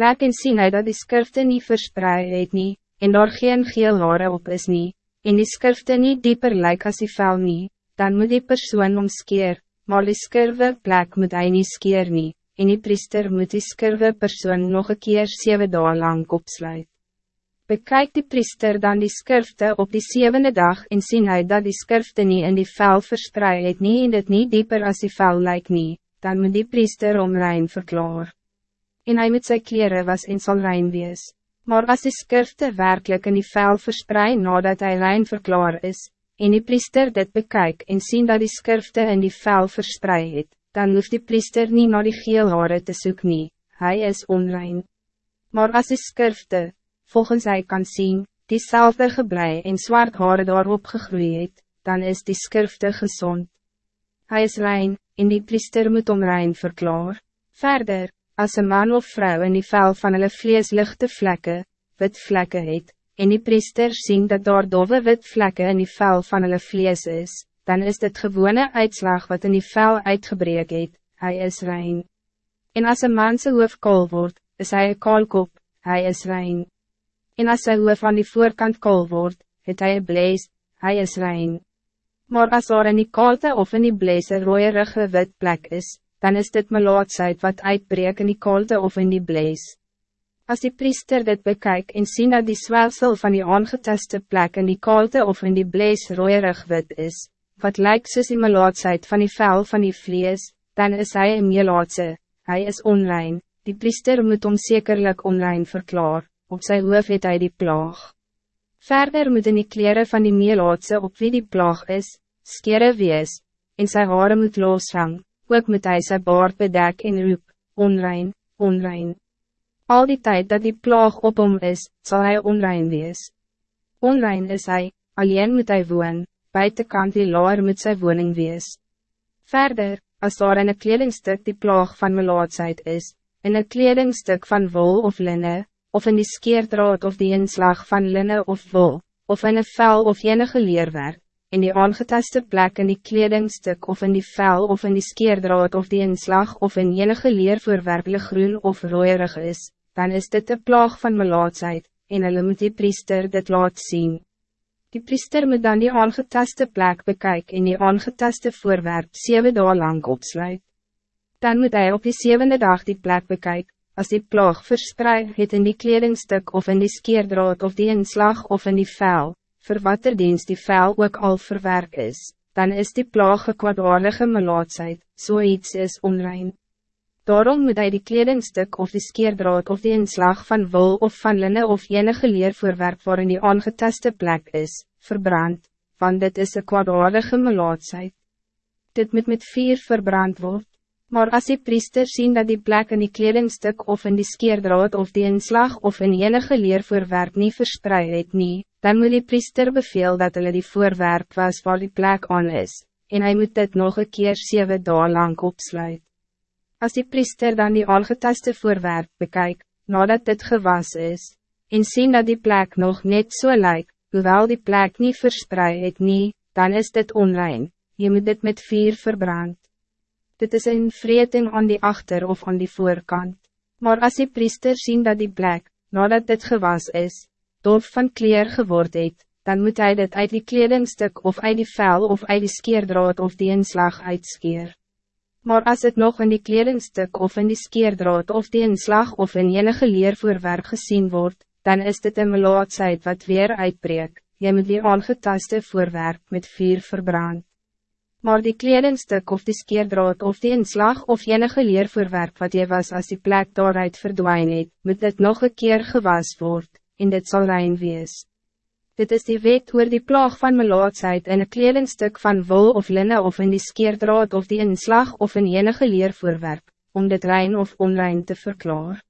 Laat en sien hy dat die skrifte niet verspreid het nie, en daar geen geel hare op is nie, en die skrifte niet dieper lyk as die vel nie, dan moet die persoon omskeer, maar die skirwe plek moet hy nie skeer nie, en die priester moet die skirwe persoon nog een keer zeven dagen lang opsluit. Bekijk die priester dan die skrifte op die zevende dag en sien hy dat die skrifte niet in die vel verspreid het nie en dit nie dieper as die vel lyk nie, dan moet die priester om rein verklaar. En hy met sy kleren was en sal rein wees. Maar als die skrifte werkelijk in die vel verspreid nadat hij rein verklaar is, en die priester dit bekijk en sien dat die skrifte in die vel verspreid het, dan hoeft die priester niet naar die geel hare te soek nie, hy is onrein. Maar als die skrifte, volgens hij kan zien, diezelfde gebrei en zwart hare daarop gegroeid het, dan is die skrifte gezond. Hij is rein, en die priester moet om rein verklaar. Verder, als een man of vrouw in die vel van hulle vlees lichte vlekken, wit vlekken het, en die priester zien dat daar dove wit vlekken in die vel van hulle vlees is, dan is dit gewone uitslag wat in die vel uitgebreek het, hy is rein. En als een man sy hoof kool word, is hy een kaalkop, hy is rein. En als sy hoof aan die voorkant kool word, het hy een blees, hy is rein. Maar als er in die kaalte of in die blees een rooierige wit plek is, dan is dit melaatsheid wat uitbreek in die kaalte of in die blees. Als die priester dit bekijkt en sien dat die zwelsel van die aangetaste plek in die kaalte of in die blees rooierig wit is, wat lijkt soos die melaatsheid van die vel van die vlees, dan is hij een melaatse, hij is onrein, die priester moet om zekerlijk onrein verklaar, op sy hoof het hy die plaag. Verder moet in die kleren van die melaatse op wie die plaag is, skere wees, en sy hare moet loshang, ook moet hy sy baard bedek en roep, onrein, onrein. Al die tijd dat die plaag op hom is, zal hij onrein wees. Onrein is hij, alleen moet hij woon, buitenkant die laar moet sy woning wees. Verder, als daar in een kledingstuk die plaag van melaatsheid is, in een kledingstuk van wol of linnen, of in die skeerdraad of die inslag van linnen of wol, of in een vel of enige leerwerk, in die aangetaste plek in die kledingstuk of in die vel of in die skeerdraad of die inslag of in enige leervoorwerp groen of rooierig is, dan is dit de plaag van melaatsheid, en hulle moet die priester dit laat zien. Die priester moet dan die aangetaste plek bekijken en die aangetaste voorwerp zeven dagen lang opsluit. Dan moet hij op die zevende dag die plek bekijken, als die plaag verspreid het in die kledingstuk of in die skeerdraad of die inslag of in die vel, voor wat er dienst die vel ook al verwerk is, dan is die plaag een kwaadaardige melaatsheid, so is onrein. Daarom moet hij die kledingstuk of die skeerdraad of die inslag van wol of van linnen of enige leervoorwerp waarin die aangetaste plek is, verbrand, want dit is een kwaadaardige melaatsheid. Dit moet met vier verbrand worden. Maar als die priester zien dat die plek in die kledingstuk of in die skeerdraad of die inslag of in enige leervoorwerp niet verspreid het nie, dan moet die priester beveel dat hulle die voorwerp was waar die plek aan is, en hij moet dit nog een keer zeven dagen lang opsluiten. Als die priester dan die algetaste voorwerp bekijkt, nadat dit gewas is, en sien dat die plek nog net zo so lijkt, hoewel die plek niet verspreid het nie, dan is dit onrein, je moet dit met vier verbrand. Dit is een vreting aan die achter of aan die voorkant. Maar als die priester zien dat die plek, nadat dit gewas is, dof van kleer geword het, dan moet hij dit uit die kledingstuk of uit die vel of uit die skeerdraad of die inslag uitskeer. Maar als het nog in die kledingstuk of in die skeerdraad of die inslag of in enige leervoorwerp gezien wordt, dan is dit een melaatsheid wat weer uitbreek, jy moet die aangetaste voorwerp met vuur verbrand. Maar die kledingstuk of die skeerdraad of die inslag of enige leervoorwerp wat jy was als die plek daaruit verdwijn het, moet dit nog een keer gewas word, en dit zal rein wees. Dit is die wet oor die plaag van melaatsheid in een kledingstuk van wol of linnen of in die skeerdraad of die inslag of in enige leervoorwerp, om dit rein of onrein te verklaren.